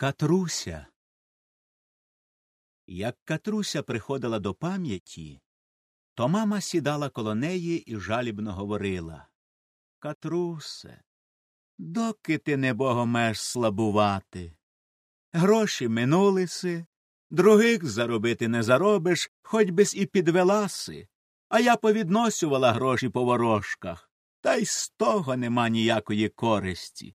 Катруся. Як Катруся приходила до пам'яті, то мама сідала коло неї і жалібно говорила Катрусе, доки ти не богомеш слабувати. Гроші минулиси, других заробити не заробиш, хоч би і підвеласи, а я повідносювала гроші по ворожках, та й з того нема ніякої користі.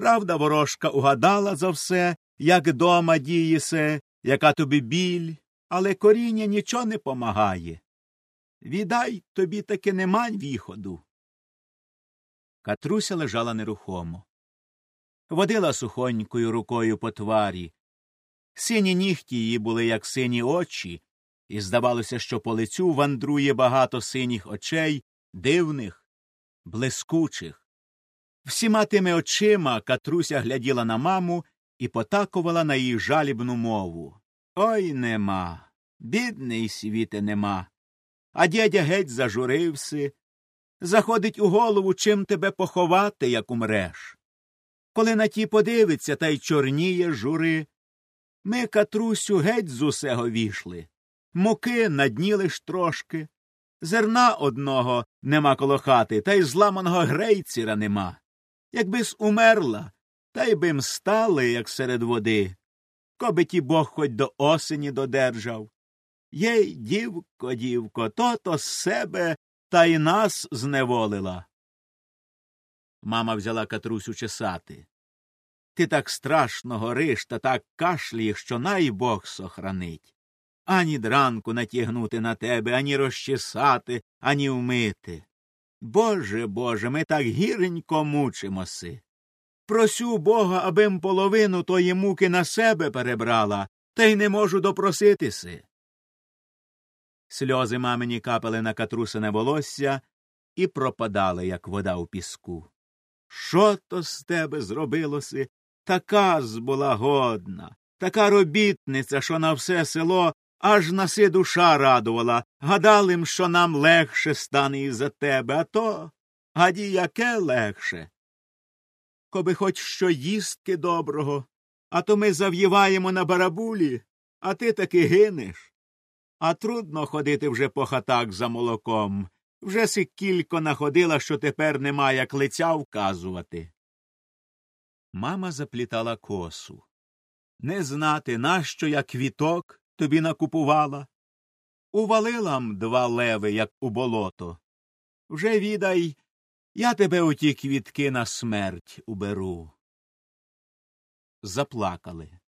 Правда, ворожка угадала за все, як дома дієсе, яка тобі біль, але коріння нічого не помагає. Відай тобі таки нема віходу. Катруся лежала нерухомо. Водила сухонькою рукою по тварі. Сині нігті її були, як сині очі, і здавалося, що по лицю вандрує багато синіх очей, дивних, блискучих. Всіма тими очима Катруся гляділа на маму і потакувала на її жалібну мову. Ой нема. Бідний світе нема. А дядя геть зажурився. Заходить у голову, чим тебе поховати, як умреш. Коли на ті подивиться, та й чорніє жури. Ми, Катрусю, геть з усего вішли. Муки надніли ж трошки. Зерна одного нема коло хати, та й зламаного грейціра нема. Якби-с умерла, та й би м стали, як серед води. Коби ті бог хоч до осені додержав. Єй, дівко, дівко, то то з себе та й нас зневолила. Мама взяла Катрусю чесати. Ти так страшно гориш та так кашлієш, що най Бог сохранить. Ані дранку натягнути на тебе, ані розчесати, ані вмити. Боже Боже, ми так гіренько мучимося. Просю Бога, абим половину тої муки на себе перебрала, та й не можу допроситися. Сльози мамині капали на катрусине волосся і пропадали, як вода у піску. Що то з тебе зробилося? Така з була годна, така робітниця, що на все село аж наси душа радувала, гадали м, що нам легше стане із за тебе, а то гаді яке легше. Коби хоч що їстки доброго, а то ми зав'їваємо на барабулі, а ти таки гинеш. А трудно ходити вже по хатах за молоком. Вже си кілько находила, що тепер нема як лиця вказувати. Мама заплітала косу. Не знати, нащо я квіток тобі накупувала. Увалила м два леви, як у болото. Вже відай, я тебе у ті квітки на смерть уберу. Заплакали.